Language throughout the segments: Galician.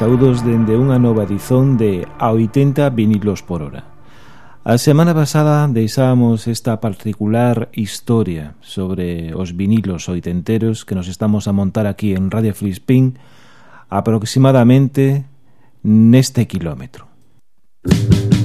Saúdos dende unha nova edición de A 80 vinilos por hora. A semana pasada deixábamos esta particular historia sobre os vinilos oitenteros que nos estamos a montar aquí en Radio Flispín aproximadamente neste kilómetro. Música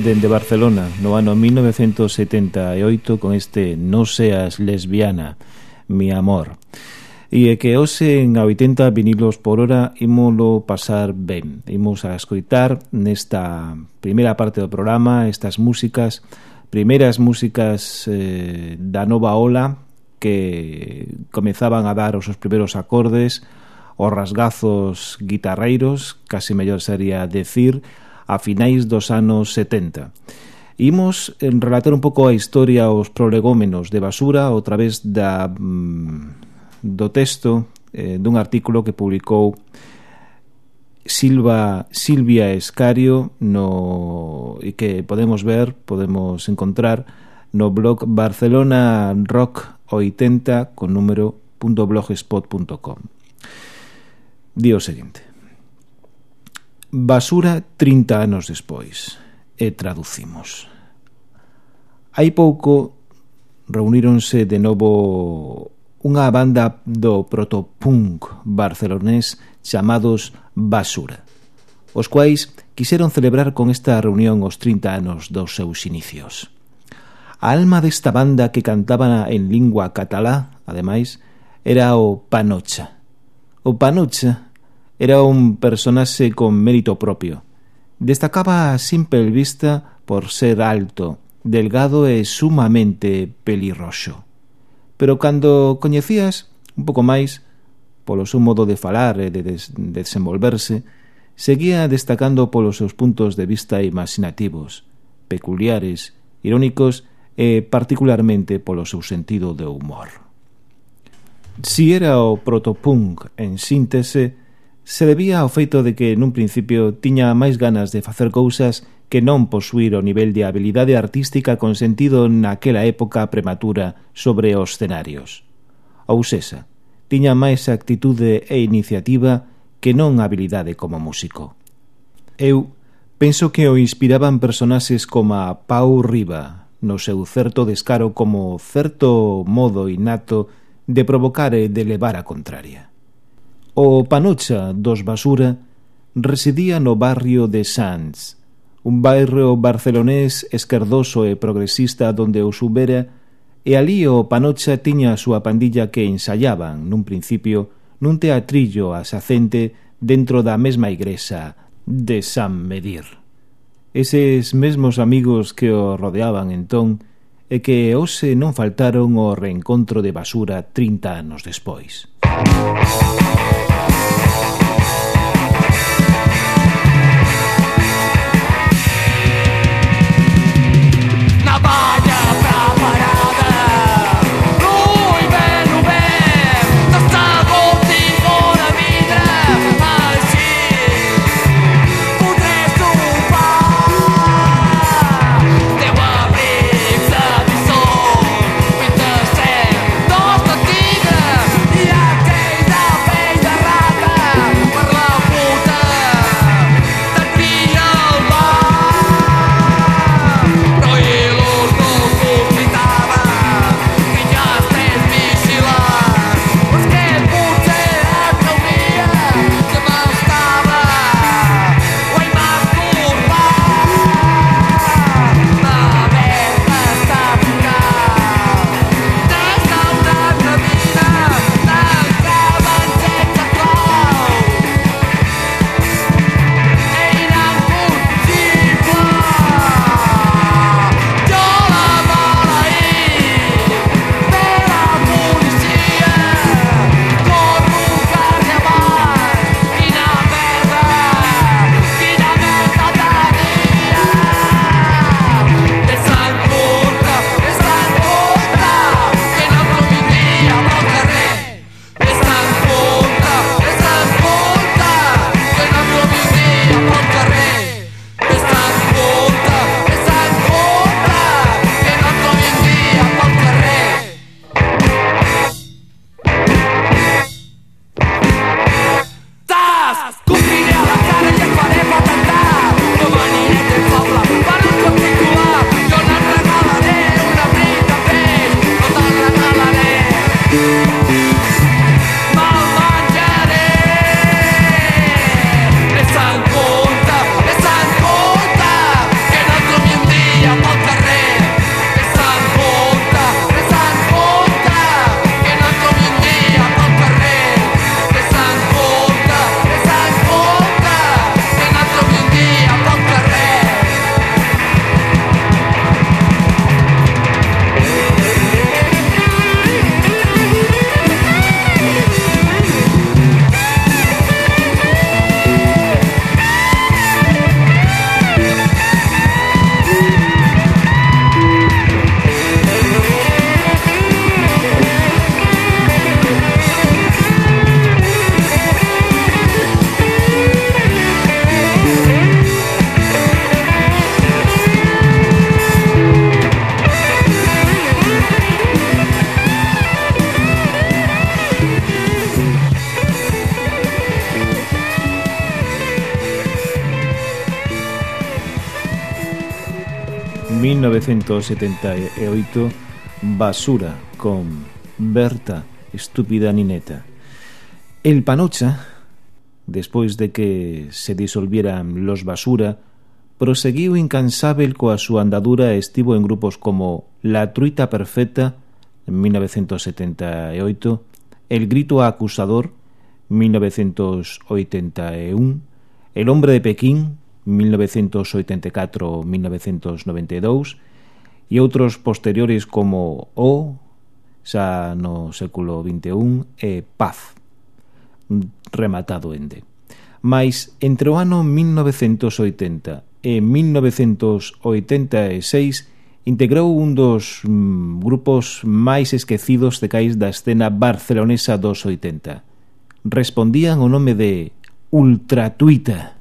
dende Barcelona no ano 1978 con este No seas lesbiana, mi amor. E é que hoxe en a 80 vinilos por hora imolo pasar ben. Imos a escoitar nesta primeira parte do programa estas músicas, primeiras músicas eh, da nova ola que comezaban a dar os seus primeiros acordes, os rasgazos guitarreiros, casi mellor sería decir, a finais dos anos 70. Imos relatar un pouco a historia aos prolegómenos de basura a través da, mm, do texto eh, dun artículo que publicou Silva Silvia Escario no e que podemos ver, podemos encontrar no blog Barcelona Rock 80 con número .blogspot.com. Di o seguinte: Basura 30 anos despois e traducimos. Hai pouco reuníronse de novo unha banda do protopunk barcelonés chamados Basura, os quais quixeron celebrar con esta reunión os 30 anos dos seus inicios. A alma desta banda que cantaba en lingua catalá, ademais, era o Panocha. O Panocha Era un personaxe con mérito propio. Destacaba a simple vista por ser alto, delgado e sumamente pelirroxo. Pero cando coñecías un pouco máis, polo seu modo de falar e de, des de desenvolverse, seguía destacando polos seus puntos de vista imaginativos, peculiares, irónicos e particularmente polo seu sentido de humor. Si era o protopunk en síntese, se debía ao feito de que nun principio tiña máis ganas de facer cousas que non posuir o nivel de habilidade artística consentido naquela época prematura sobre os escenarios. Ou sexa, tiña máis actitude e iniciativa que non habilidade como músico. Eu penso que o inspiraban personaxes como a Pau Riva, no seu certo descaro como certo modo innato de provocar e de levar a contraria. O Panocha dos Basura residía no barrio de Sanz, un bairro barcelonés esquerdoso e progresista donde o subera, e ali o Panocha tiña a súa pandilla que ensaiaban, nun principio, nun teatrillo asacente dentro da mesma igresa de San Medir. Eses mesmos amigos que o rodeaban entón e que hoxe non faltaron ao reencontro de basura 30 anos despois. Música 78 Basura con Berta Estúpida Nineta. El Panocha despois de que se disolvieran los Basura proseguiu incansável coa súa andadura e estivo en grupos como La Truita Perfecta en 1978 El Grito Acusador 1981 El Hombre de Pekín 1984-1992 e outros posteriores como O, xa no século XXI, e Paz, rematado en D. Mais entre o ano 1980 e 1986 integrou un dos mm, grupos máis esquecidos de cais da escena barcelonesa dos 80. Respondían o nome de Ultratuita.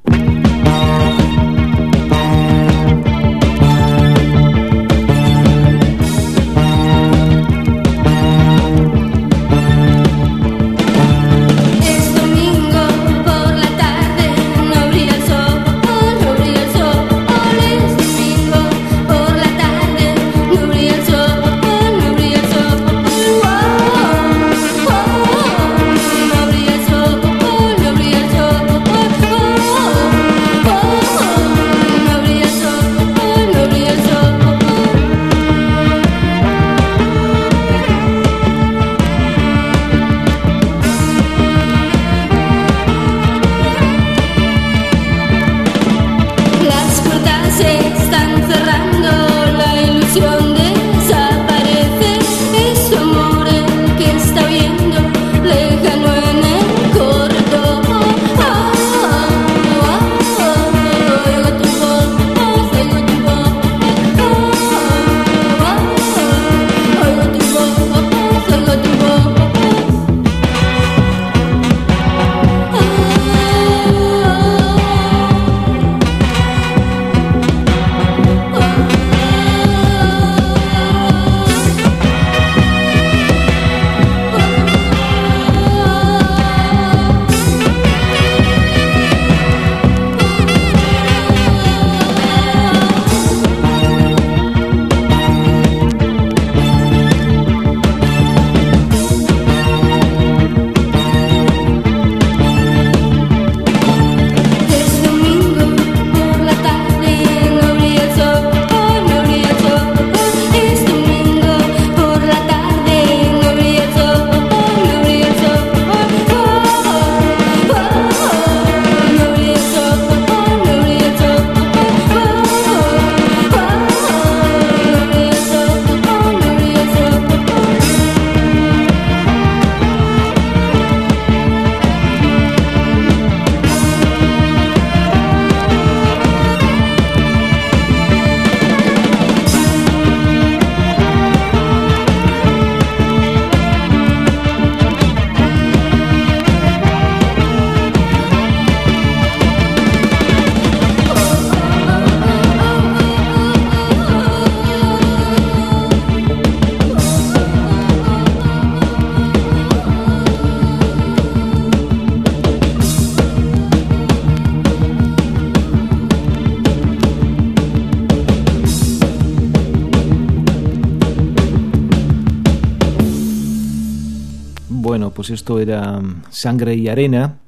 esto era Sangre y Arena,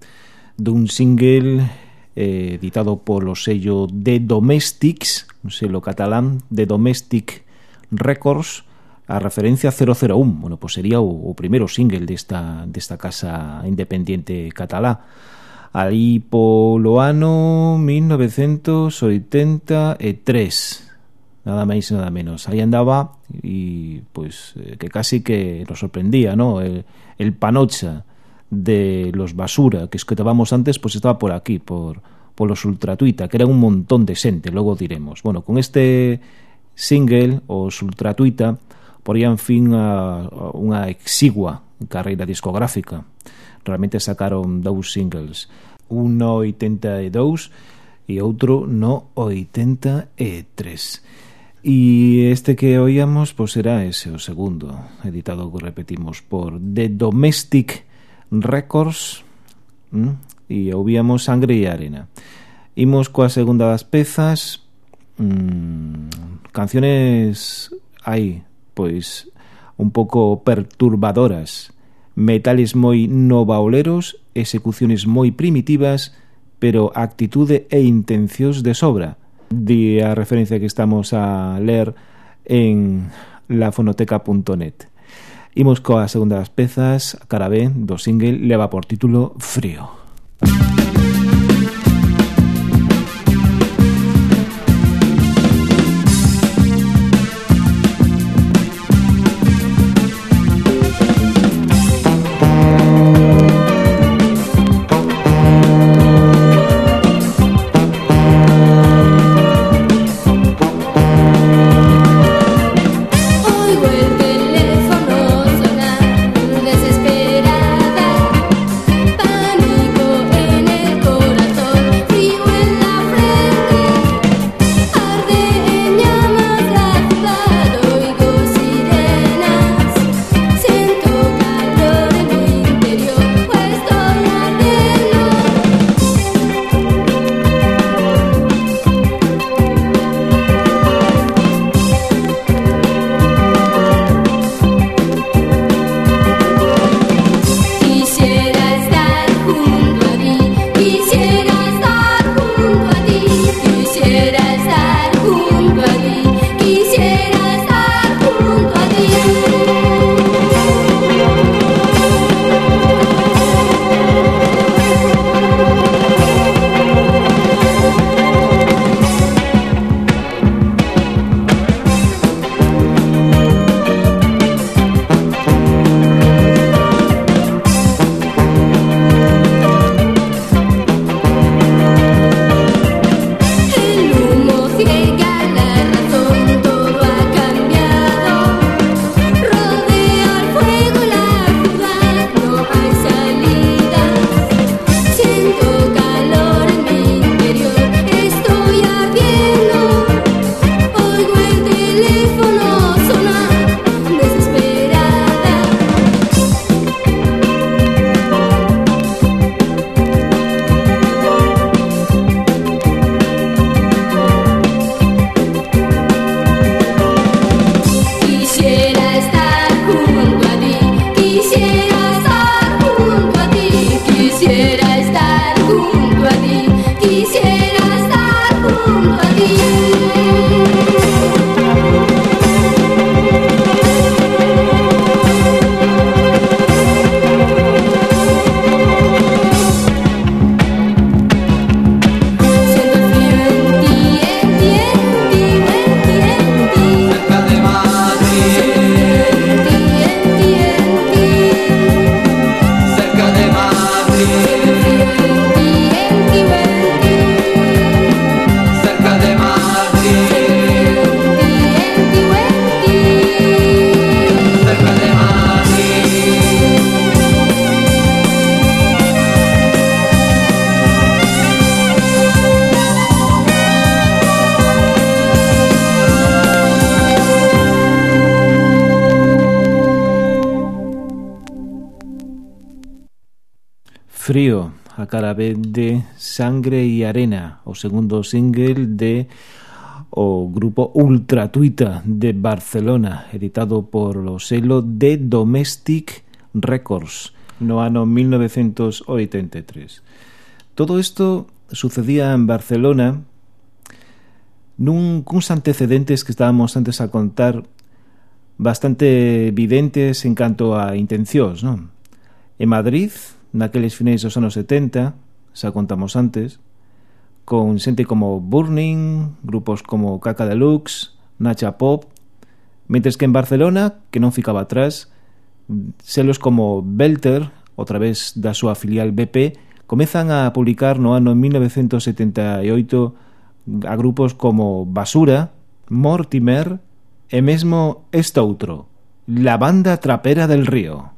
dun single eh, editado polo sello The Domestics, un selo catalán, The Domestic Records, a referencia 001. Bueno, pues sería o, o primeiro single desta, desta casa independiente catalá. Ali polo ano 1983 nada máis nada menos. Aí andaba e pois eh, que casi que nos sorprendía, ¿no? El, el panocha de los basura que escutábamos antes, pois estaba por aquí, por polos ultratuita, que era un montón de xente, logo diremos. Bueno, con este single, os ultratuita, porían fin a, a unha exigua carreira discográfica. Realmente sacaron dous singles, un no 82 e outro no 83. E este que oíamos pois era ese o segundo, editado que repetimos por The Domestic Records ¿m? e ouvíamos Sangre e Arena. Imos coa segunda das pezas, mmm, canciones aí, pois un pouco perturbadoras, metales moi novaoleros, execuciones moi primitivas, pero actitude e intencións de sobra di a referencia que estamos a ler en lafonoteca.net. Imos coa segunda das pezas, cara B, do single, leva por título Frío. Frío. cara B de Sangre y Arena, o segundo single de o grupo Ultratuita de Barcelona, editado por o selo de Domestic Records no ano 1983. Todo isto sucedía en Barcelona nun cuns antecedentes que estábamos antes a contar bastante evidentes en canto a intencións, non? En Madrid naqueles finais dos anos 70, xa contamos antes, con xente como Burning, grupos como Caca Deluxe, Nacha Pop, mentres que en Barcelona, que non ficaba atrás, selos como Belter, outra vez da súa filial BP, comezan a publicar no ano 1978 a grupos como Basura, Mortimer e mesmo estoutro, La Banda Trapera del Río.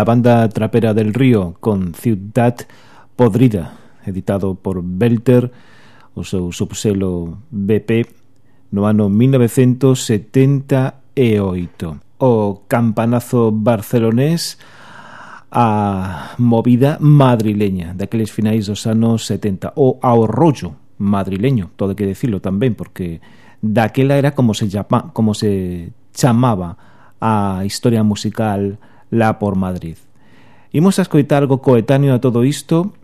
la banda trapera del río con Ciudad Podrida, editado por Belter, o seu subselo BP, no ano 1978. O campanazo barcelonés a movida madrileña daqueles finais dos anos 70 ou ao rollo madrileño, todo que decirlo tamén porque daquela era como se, llama, como se chamaba a historia musical lá por Madrid. Imos a escoitar algo coetáneo a todo isto,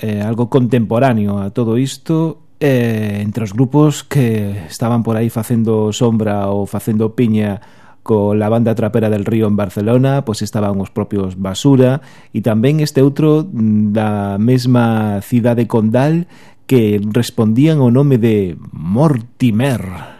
eh, algo contemporáneo a todo isto, eh, entre os grupos que estaban por aí facendo sombra ou facendo piña co la banda trapera del río en Barcelona, pois estaban os propios Basura e tamén este outro mm, da mesma cidade condal que respondían ao nome de Mortimer.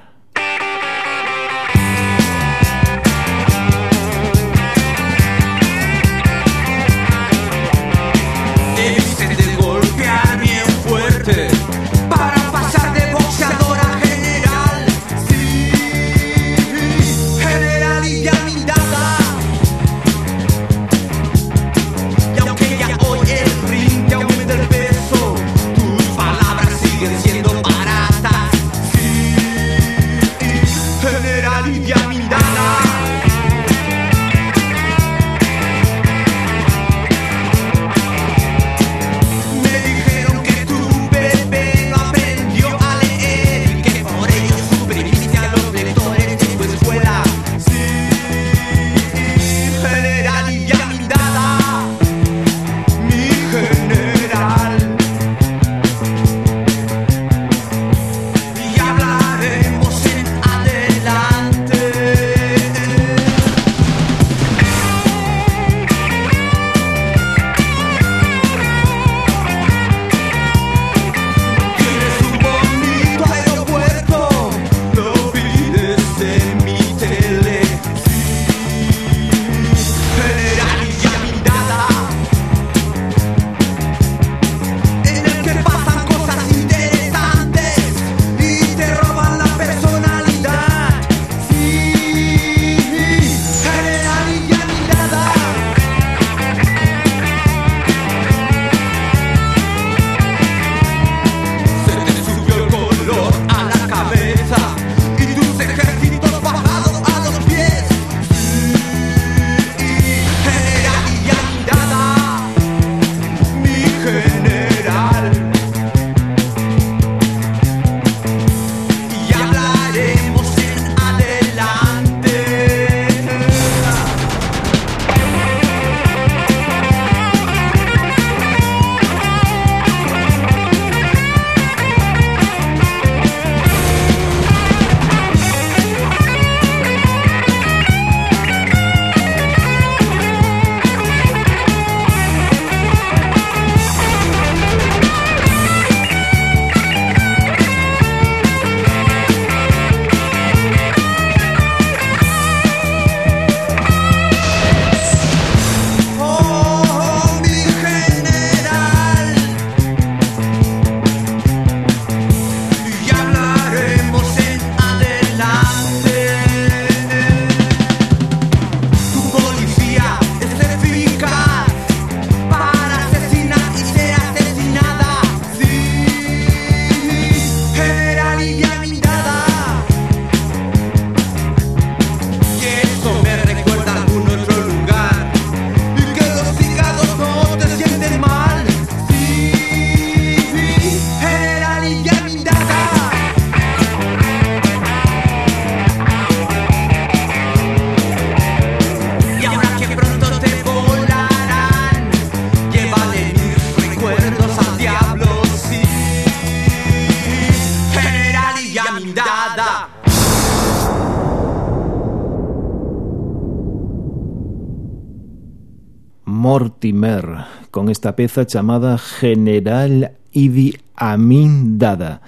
Mortimer con esta peza chamada General Idi Amin Dada.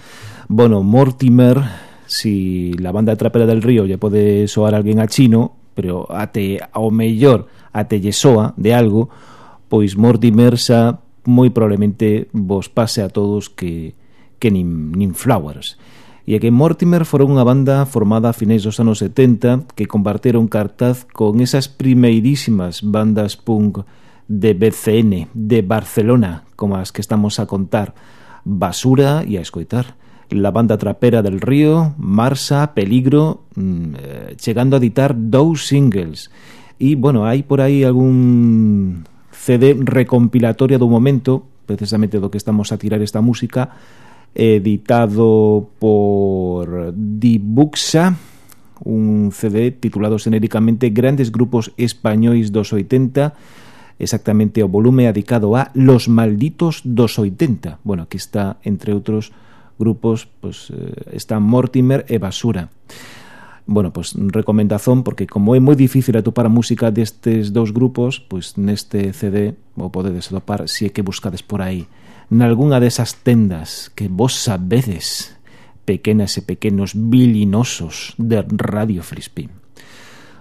Bueno, Mortimer, si la banda trapera del río ya pode soar alguén a chino, pero ate ao mellor ate lle soa de algo, pois Mortimer xa moi probablemente vos pase a todos que, que nin, nin Flowers e é que Mortimer foron unha banda formada a finais dos anos 70 que comparteron cartaz con esas primeirísimas bandas punk de BCN, de Barcelona, como as que estamos a contar, Basura e a escoitar. La banda trapera del río, Marsa, Peligro, mm, eh chegando a editar dous singles. E, bueno, hai por aí algún CD recompilatoria do momento, precisamente do que estamos a tirar esta música, editado por Dibuxa, un CD titulado xenéricamente Grandes Grupos Españois dos 80, exactamente o volume adicado a Los Malditos dos 80. Bueno, aquí está, entre outros grupos, pues, eh, está Mortimer e Basura. Bueno, pues recomendazón, porque como é moi difícil atopar a música destes dous grupos, pues, neste CD o podedes atopar se si é que buscades por aí Nalgúna desas tendas que vos sabedes, pequenas e pequenos bilinosos de Radio Frispín.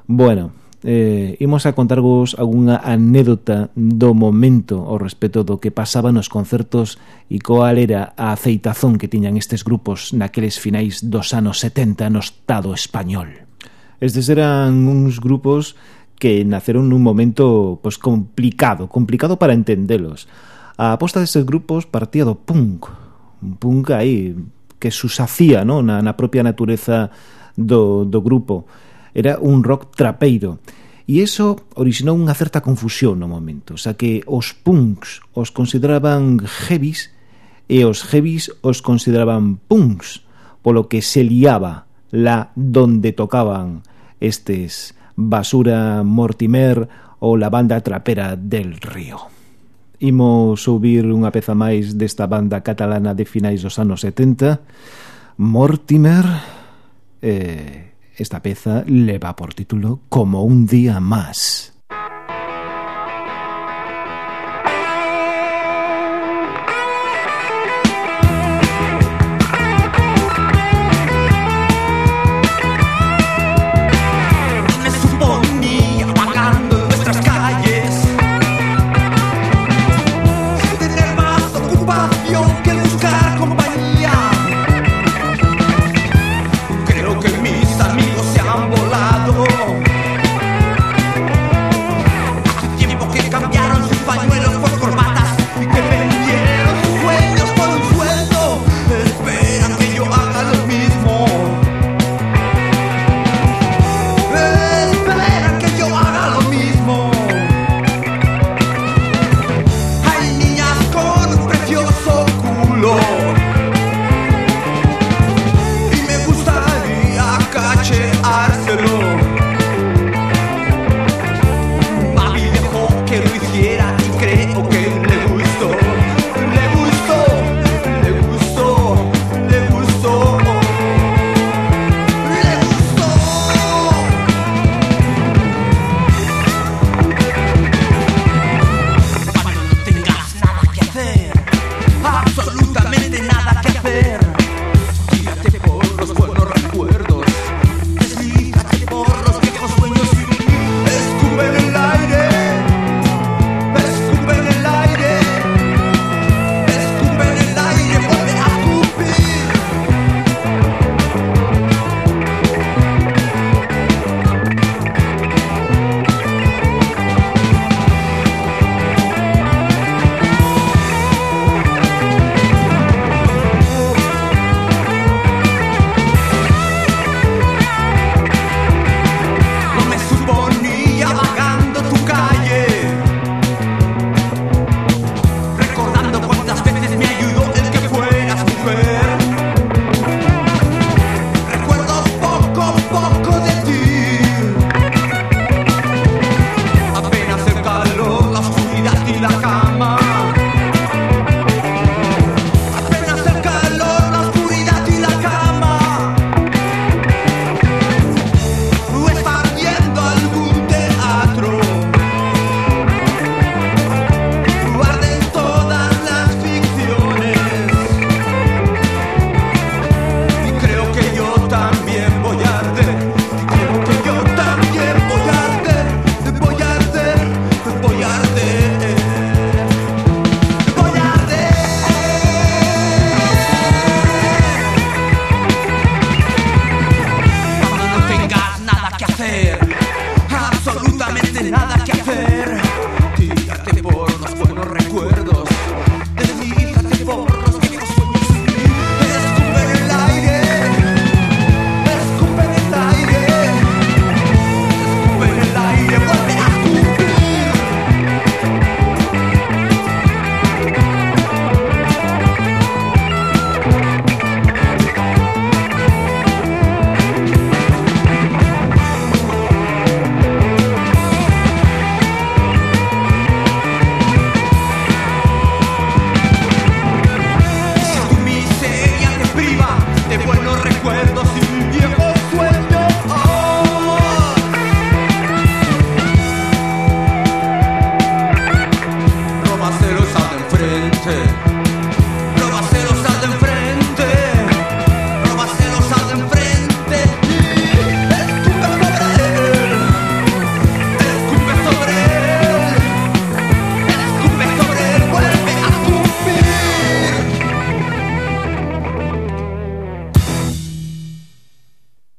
Bueno, eh, imos a contarvos algunha anécdota do momento ao respecto do que pasaba nos concertos e coal era a aceitazón que tiñan estes grupos naqueles finais dos anos 70 no Estado español. Estes eran uns grupos que naceron nun momento pois, complicado, complicado para entendelos. A aposta destes grupos partía do punk, un punk aí que susacía no? na, na propia natureza do, do grupo era un rock trapeiro. E iso originou unha certa confusión no momento, xa que os punks os consideraban heavies e os heavies os consideraban punks, polo que se liaba la donde tocaban estes Basura Mortimer ou la banda trapera del Río. Imos ouvir unha peza máis desta banda catalana de finais dos anos 70, Mortimer... Eh, Esta peza leva por título Como un día más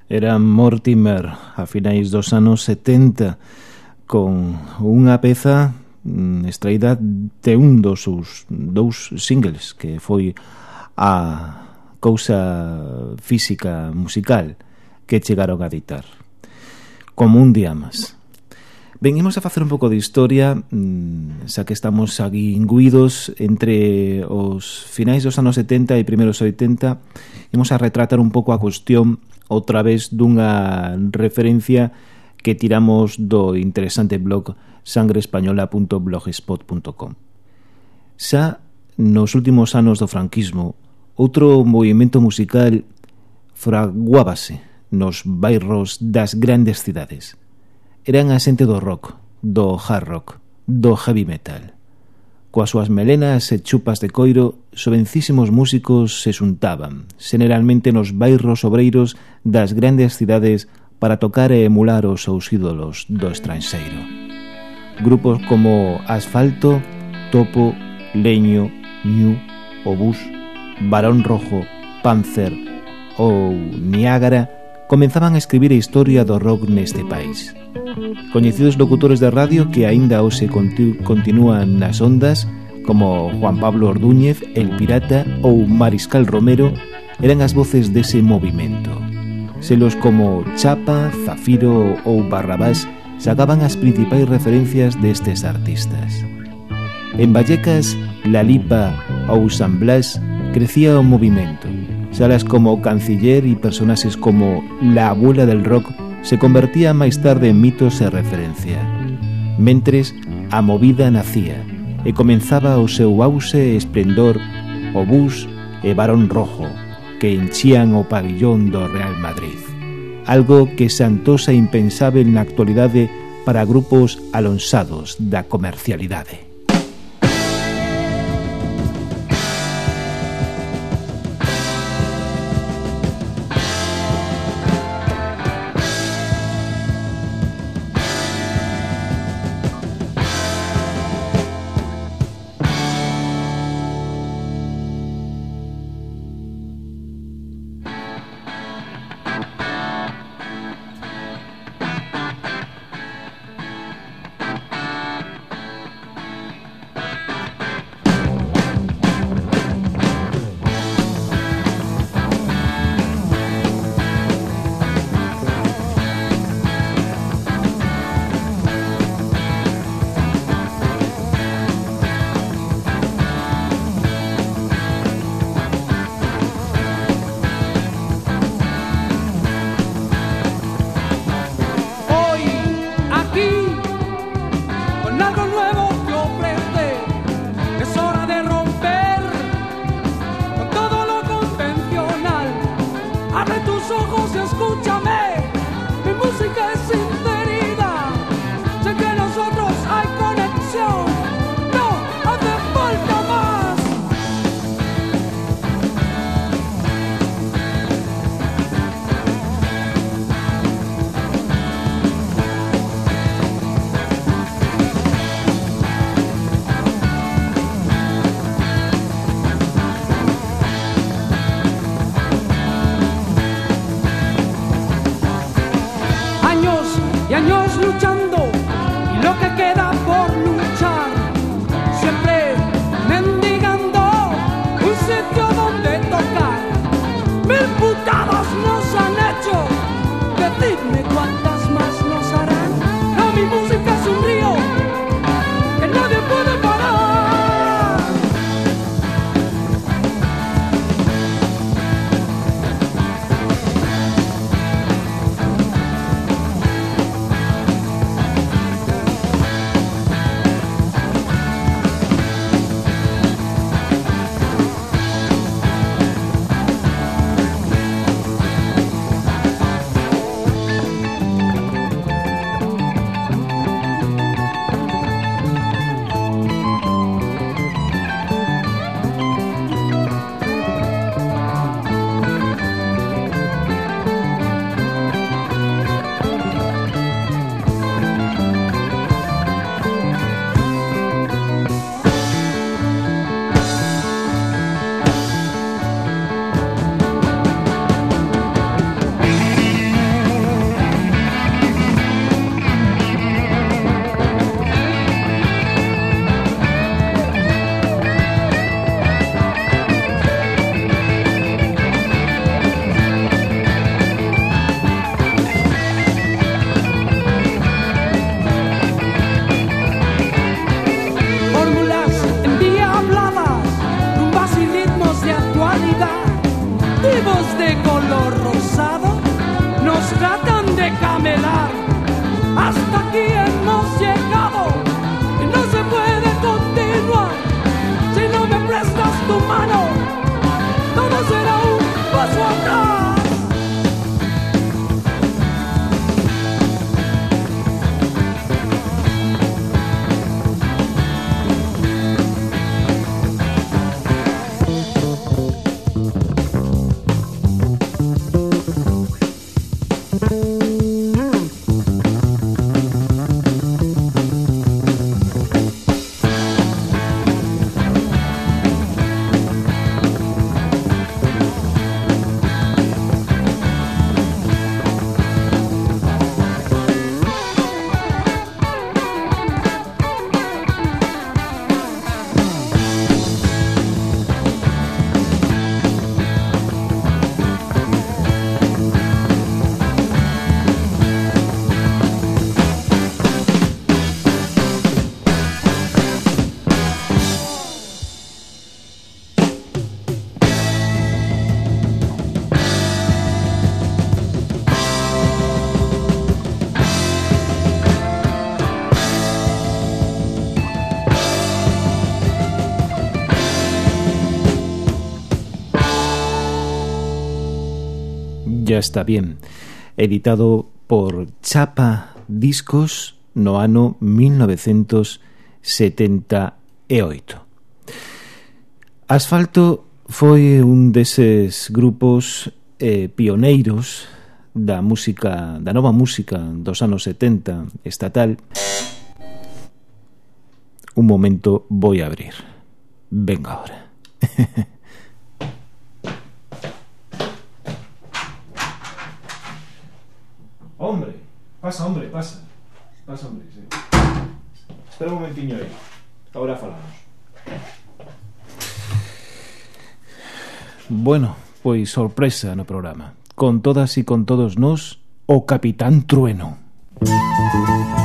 Era Mortimer a finais dos anos 70 con unha peza mm, extraída de un dos seus dous singles que foi a cousa física musical que chegaron a editar como un día máis. Venimos a facer un pouco de historia, mm, xa que estamos aquí inguidos entre os finais dos anos 70 e primeiros 80, imos a retratar un pouco a cuestión outra vez dunha referencia que tiramos do interesante blog sangreespañola.blogspot.com. Xa nos últimos anos do franquismo, outro movimento musical fraguábase nos bairros das grandes cidades eran a xente do rock, do hard rock, do heavy metal. Coas súas melenas e chupas de coiro, sobencísimos músicos se xuntaban, generalmente nos bairros obreiros das grandes cidades para tocar e emular os seus ídolos do estranxeiro. Grupos como Asfalto, Topo, Leño, Ñu, Obús, Barón Rojo, Panzer ou Niágara comenzaban a escribir a historia do rock neste país. Coñecidos locutores de radio que aínda hoxe continúan nas ondas como Juan Pablo Ordúñez, El Pirata ou Mariscal Romero eran as voces dese movimento. Selos como Chapa, Zafiro ou Barrabás sacaban as principais referencias destes artistas. En Vallecas, La Lipa ou San Blas crecía o movimento. Salas como Canciller e personaxes como La Abuela del Rock se convertía máis tarde en mitos e referencia. Mentres, a movida nacía e comenzaba o seu auxe e esplendor o bus e barón rojo que enchían o pabillón do Real Madrid. Algo que santosa impensável na actualidade para grupos alonsados da comercialidade. ya está bien, editado por Chapa Discos no ano 1978. Asfalto foi un deses grupos eh, pioneiros da música da nova música dos anos 70 estatal. Un momento vou a abrir. Venga ahora. Hombre, pasa, hombre, pasa. Pasa, hombre, sí. Espera un momentiño aí. Agora falamos. Bueno, pois sorpresa no programa. Con todas e con todos nós, o Capitán Trueno. Música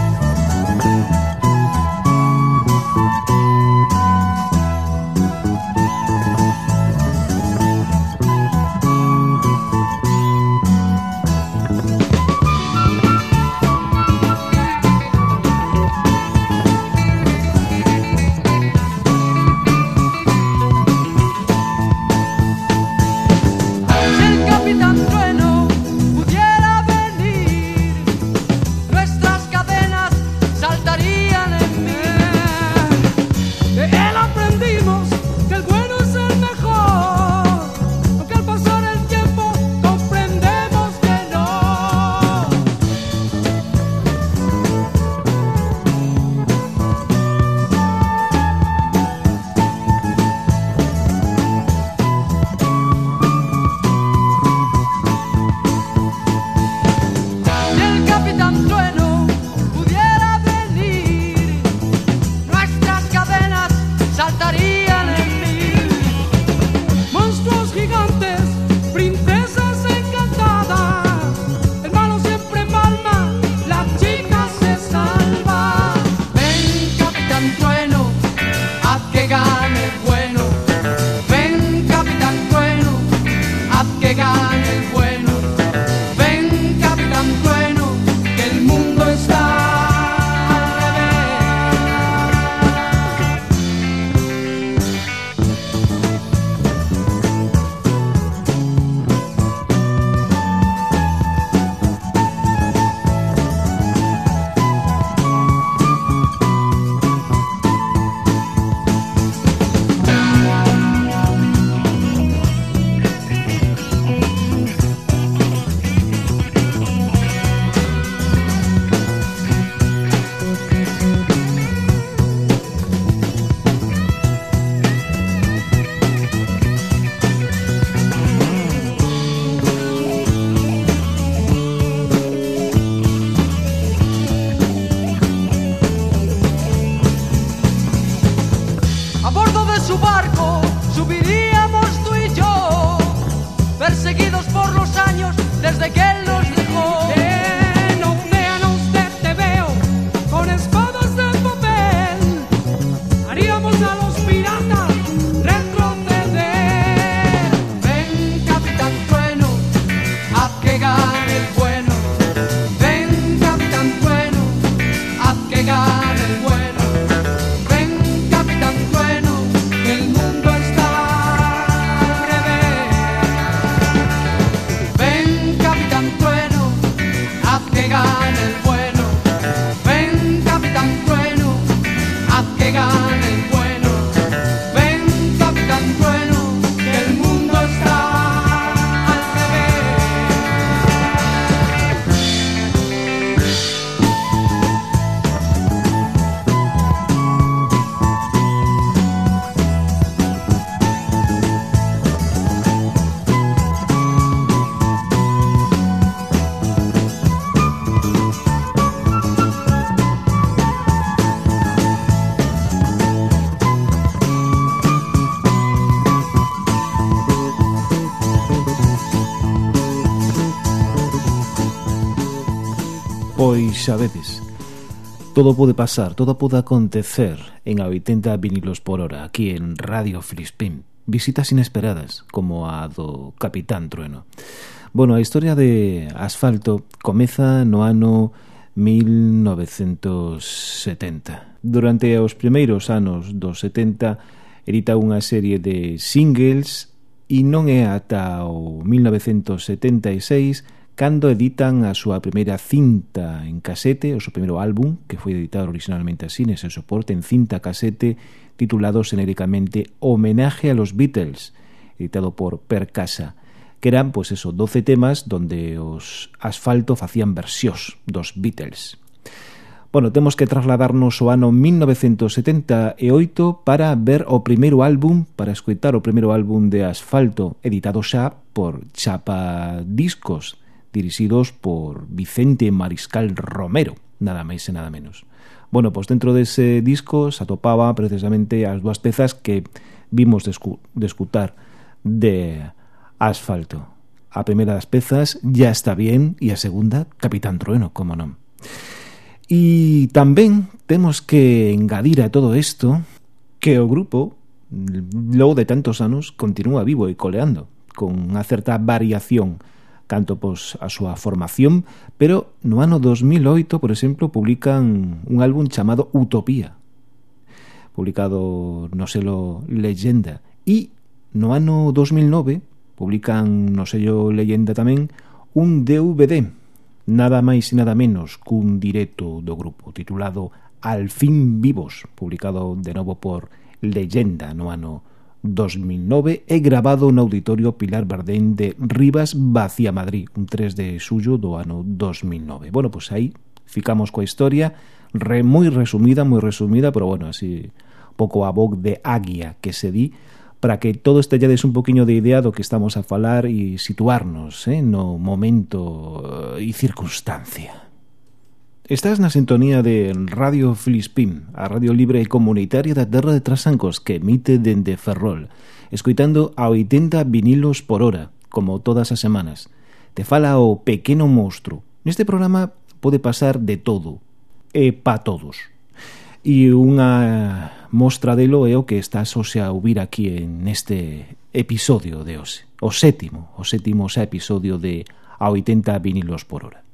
sabedes, todo pode pasar, todo pode acontecer en a 80 vinilos por hora aquí en Radio Filispín. Visitas inesperadas, como a do Capitán Trueno. Bueno, a historia de Asfalto comeza no ano 1970. Durante os primeiros anos dos 70 edita unha serie de singles e non é ata o 1976 cando editan a súa primeira cinta en casete, o seu primeiro álbum, que foi editado originalmente así, nese soporte, en cinta casete, titulado xenéricamente Homenaje a los Beatles, editado por Per Casa, que eran, pois pues eso, 12 temas donde os asfalto facían versións dos Beatles. Bueno, temos que trasladarnos ao ano 1978 para ver o primeiro álbum, para escoitar o primeiro álbum de Asfalto, editado xa por Chapa Discos, dirixidos por Vicente Mariscal Romero, nada máis e nada menos. Bueno, pois dentro dese disco se atopaba precisamente as dúas pezas que vimos de, escu de escutar de Asfalto. A primeira das pezas, Ya está bien, e a segunda, Capitán Trueno, como non. E tamén temos que engadir a todo isto que o grupo, logo de tantos anos, continúa vivo e coleando, con unha certa variación canto pois a súa formación, pero no ano 2008, por exemplo, publican un álbum chamado Utopía, publicado no selo Leyenda, e no ano 2009 publican no sello Leyenda tamén un DVD, nada máis e nada menos cun directo do grupo titulado Al fin vivos, publicado de novo por Leyenda no ano 2009 e grabado no Auditorio Pilar Bardén de Rivas, Vacía Madrid, un 3 de suyo do ano 2009. Bueno, pois pues aí ficamos coa historia, re, moi resumida, moi resumida, pero bueno, así pouco a voz de águia que se di para que todos tellades un poquinho de idea do que estamos a falar e situarnos eh, no momento eh, e circunstancia. Estás na sintonía de Radio Filispín, a radio libre e comunitaria da Terra de Trasancos que emite dende Ferrol, escoitando a 80 vinilos por hora, como todas as semanas. Te fala o pequeno monstro. Neste programa pode pasar de todo, e pa todos. E unha mostra delo é o que estás hoxe a ouvir aquí en este episodio de hoxe, o sétimo, o sétimo xa episodio de a 80 vinilos por hora.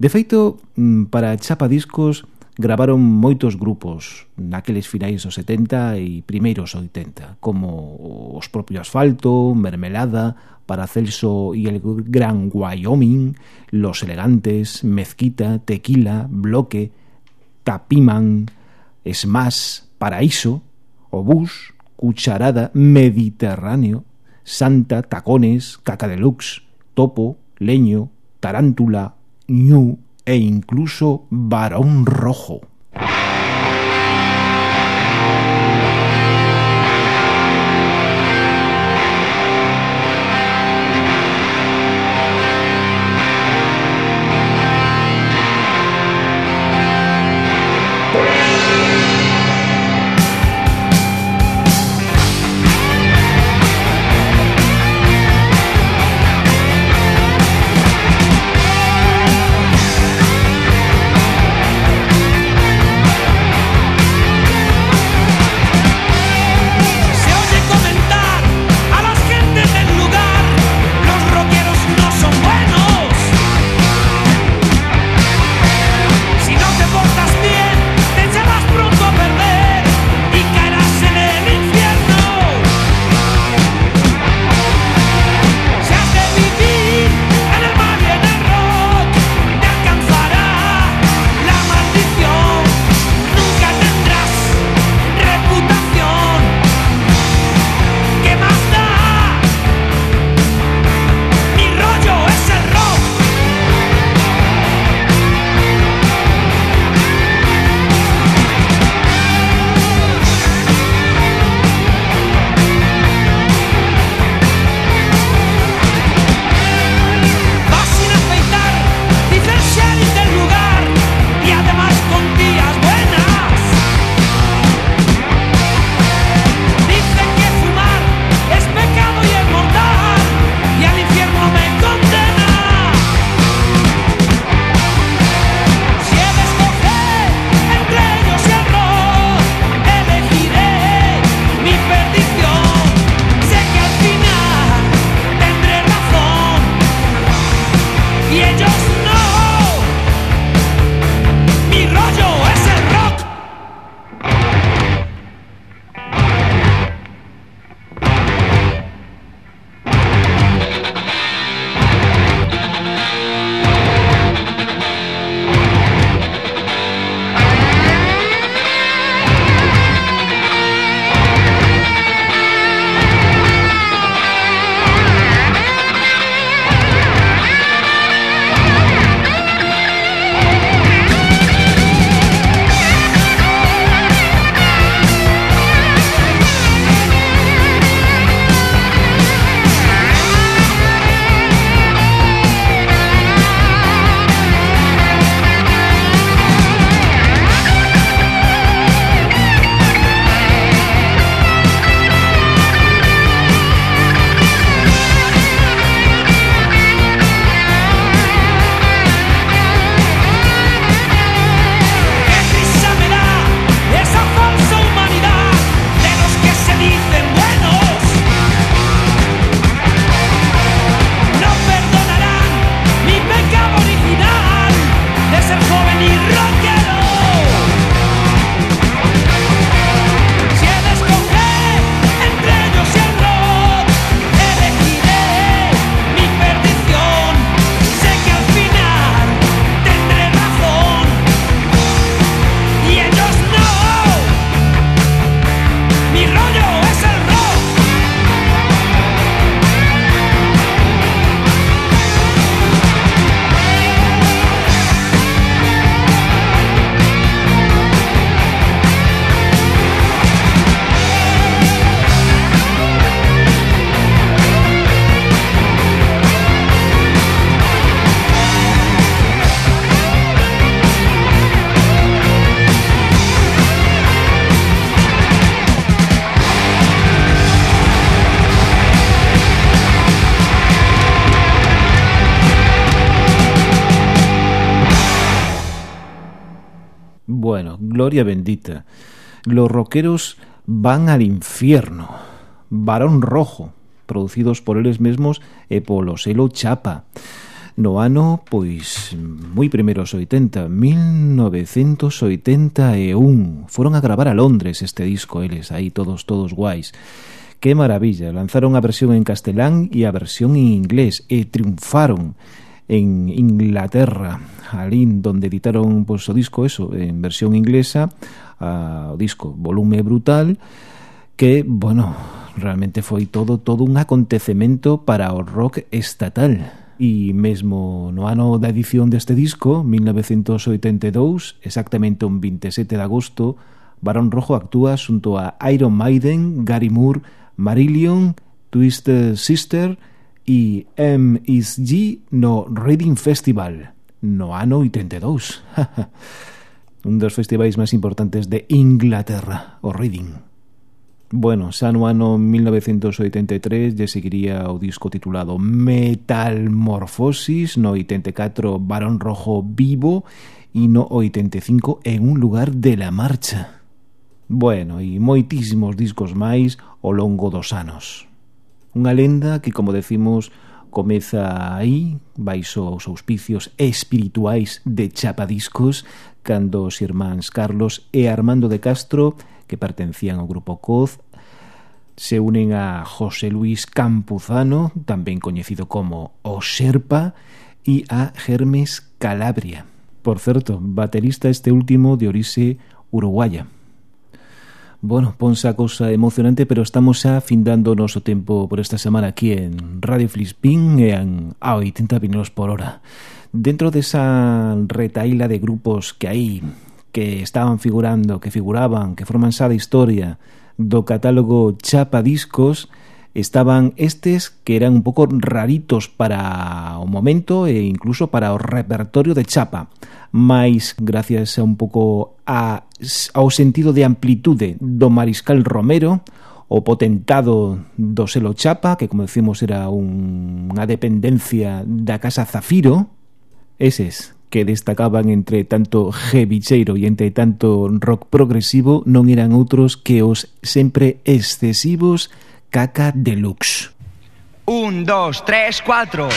De feito, mm, para Chapa Discos gravaron moitos grupos naqueles finais dos 70 e primeiros 80, como Os Propio Asfalto, Mermelada, Paracelso e el Gran Wyoming, Los Elegantes, Mezquita, Tequila, Bloque, Tapiman, Smash, Paraíso, Obús, Cucharada, Mediterráneo, Santa, Tacones, Caca Deluxe, Topo, Leño, Tarántula, ñu e incluso varón rojo. gloria bendita. Los rockeros van al infierno. Varón Rojo, producidos por eles mesmos e polo selo Chapa. No ano, pois, moi primeiros 80, 1981. Foron a gravar a Londres este disco eles, aí todos, todos guais. Que maravilla, lanzaron a versión en castelán e a versión en inglés e triunfaron en Inglaterra, alín donde editaron pues, o disco eso, en versión inglesa, a, o disco Volume Brutal, que, bueno, realmente foi todo todo un acontecemento para o rock estatal. E mesmo no ano da edición deste disco, 1982, exactamente un 27 de agosto, Barón Rojo actúa xunto a Iron Maiden, Gary Moore, Marillion, Twisted Sister e M is G no Reading Festival no ano 82. un dos festivais máis importantes de Inglaterra, o Reading. Bueno, xa no ano 1983 lle seguiría o disco titulado Metalmorfosis, no 84 Barón Rojo Vivo e no 85 En un lugar de la marcha. Bueno, e moitísimos discos máis ao longo dos anos. Unha lenda que, como decimos, comeza aí, baixo os auspicios espirituais de Chapadiscos, cando os irmáns Carlos e Armando de Castro, que pertencían ao grupo Coz, se unen a José Luis Campuzano, tamén coñecido como O Xerpa, e a Hermes Calabria. Por certo, baterista este último de orixe uruguaya. Bueno, ponse a cousa emocionante, pero estamos xa findando o noso tempo por esta semana aquí en Radio Flispín e en a 80 pinos por hora. Dentro desa retaíla de grupos que hai que estaban figurando, que figuraban, que forman xa de historia do catálogo Chapa Discos, estaban estes que eran un pouco raritos para o momento e incluso para o repertorio de Chapa máis gracias a un pouco a, ao sentido de amplitude do Mariscal Romero, o potentado do selo Chapa, que como decimos era un, unha dependencia da Casa Zafiro, eses que destacaban entre tanto jevicheiro e entre tanto rock progresivo non eran outros que os sempre excesivos Caca Deluxe. Un, dos, tres, cuatro...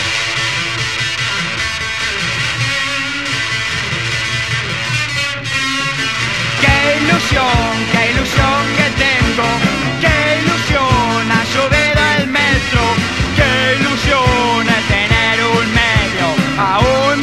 Qué ilusión, qué ilusión que tengo. Qué ilusión a subir al metro. Qué ilusión es tener un medio. Aún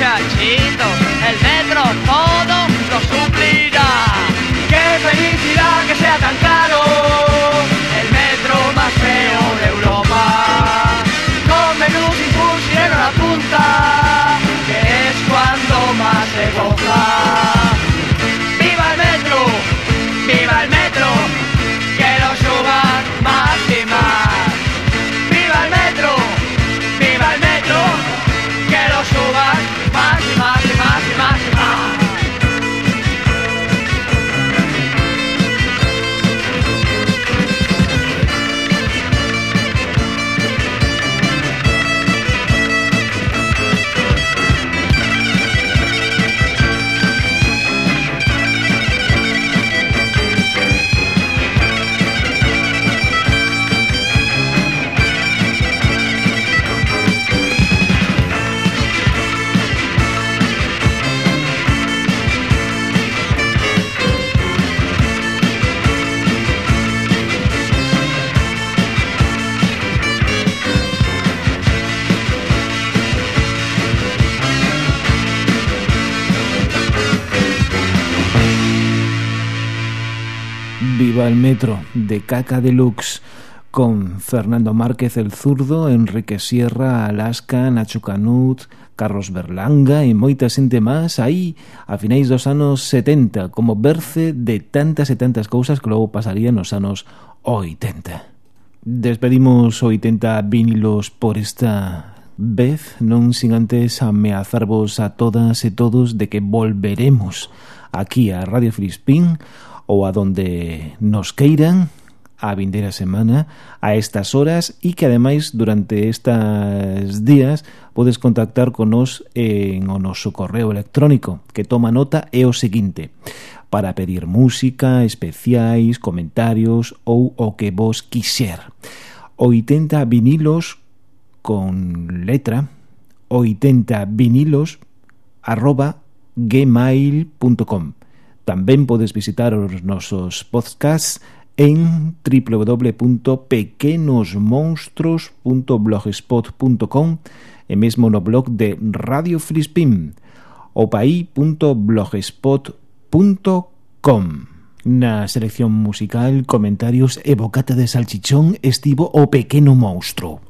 ni muchachitos. El metro todo lo suplirá. ¡Qué felicidad que sea tan caro! El metro más feo de Europa. Con menú sin fusilero a la punta, que es cuando más se goza. arriba el metro de Caca Deluxe con Fernando Márquez el Zurdo, Enrique Sierra, Alaska, Nacho Canut, Carlos Berlanga e moita xente máis aí a finais dos anos 70 como berce de tantas e tantas cousas que logo pasarían nos anos 80. Despedimos 80 vinilos por esta vez, non sin antes ameazarvos a todas e todos de que volveremos aquí a Radio Frispín ou a donde nos queiran a vindeira semana a estas horas e que ademais durante estas días podes contactar con nos en o noso correo electrónico que toma nota é o seguinte para pedir música, especiais, comentarios ou o que vos quixer. 80 vinilos con letra 80 vinilos arroba gmail.com Tamén podes visitar os nosos podcasts en www.pequenosmonstros.blogspot.com e mesmo no blog de Radio Frispim opai.blogspot.com Na selección musical, comentarios e bocata de salchichón estivo o pequeno monstro.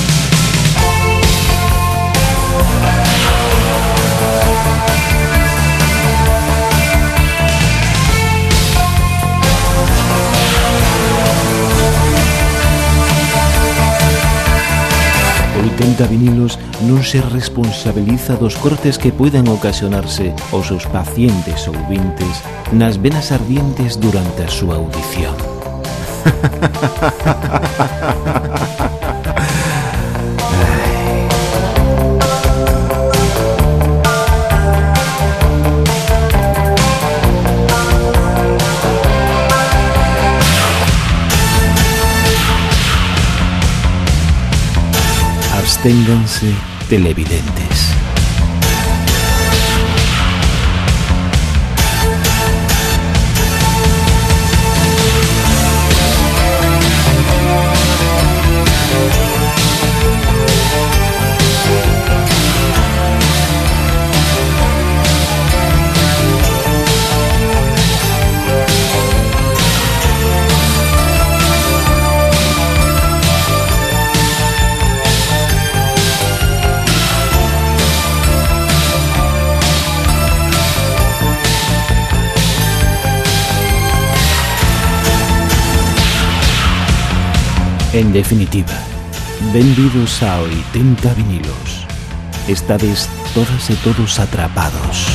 80 Vinilos non se responsabiliza dos cortes que poidan ocasionarse aos seus pacientes ou vintes nas venas ardientes durante a súa audición. Sosténganse televidentes. En definitiva, benvidos a 80 vinilos. Estades todas e todos atrapados.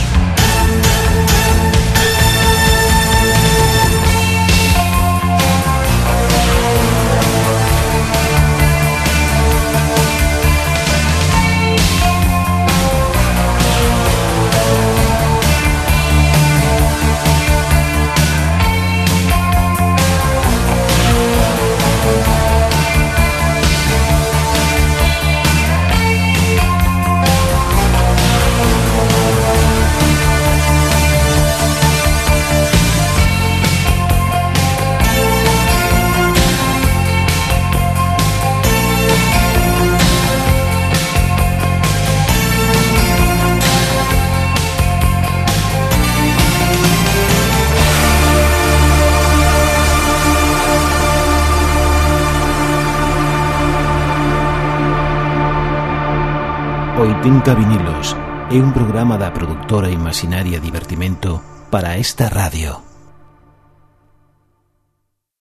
Pinca Vinilos é un programa da produtora Imaginaria Divertimento para esta radio.